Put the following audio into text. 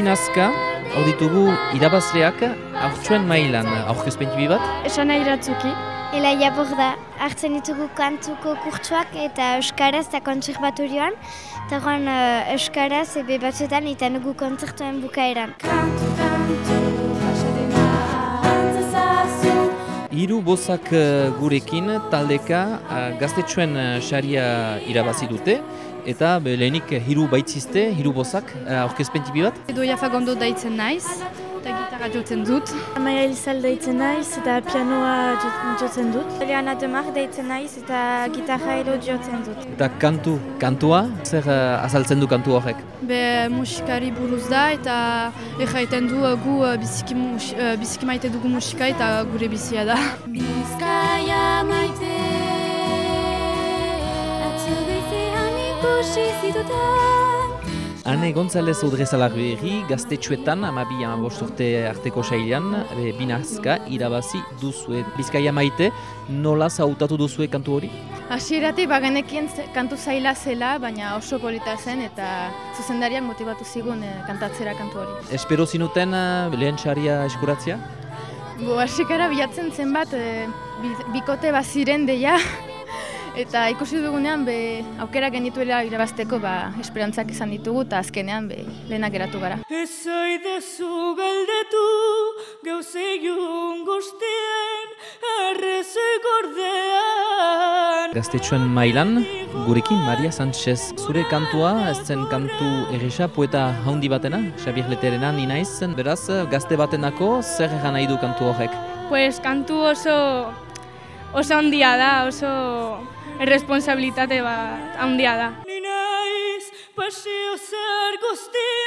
binazka, hau ditugu irabazleak haurtsuen mailan aurkezpentibi bat. Esana iratzuki. Ela jabor da, hartzen ditugu kantuko kurtsuak eta Euskaraz eta konservatorioan. Eta horren uh, Euskaraz ebe batzuetan eta nugu konzertuen bukaeran. Kantu, kantu, Hiru bozak eh, gurekin taldeka uh, gaztetxoen uh, saria irabazi dute. Eta lehenik hiru baitzizte, hiru bozak uh, aurkezpentibi bat. Edo jafagondo daitzen naiz, eta gitarra jotzen dut. Amaia Elizal deitzen naiz eta pianoa jo- jotzen dut. Eliana Demar deitzen naiz eta gitarra ero jotzen dut. Eta kantu, kantua, zer uh, azaltzen du kantu horrek? Be musikari buruz da eta erraiten du uh, gu uh, biziki, mus, uh, biziki maite dugu musika eta gure bizia da. Bizkaia maite Atzo bezean ikusi zitutan Ane González Udrezalak berri gaztetxuetan amabi amabost urte arteko sailean e, binazka irabazi duzue. Bizkaia maite, nola zautatu duzue kantu hori? Hasieratik bagenekien ze- kantu zaila zela, baina oso polita zen eta zuzendariak motivatu zigun eh, kantatzera kantu hori. Espero zinuten eh, lehen saria eskuratzea? Bo, hasikara bilatzen zenbat, e, bi- bikote baziren deia, eta ikusi dugunean be, aukera genituela irabazteko ba, esperantzak izan ditugu, eta azkenean be, lehenak geratu gara. Ez zaidezu galdetu gauzeiun guztien arrezoi gordean Gaztetxuen mailan, gurekin Maria Sánchez. Zure kantua, ez zen kantu erresa, poeta haundi batena, Xabier Leterena, ni naiz zen, beraz, gazte batenako zer egan nahi du kantu horrek? Pues kantu oso oso handia da, oso erresponsabilitate bat handia da. Ni naiz pasio zer guztia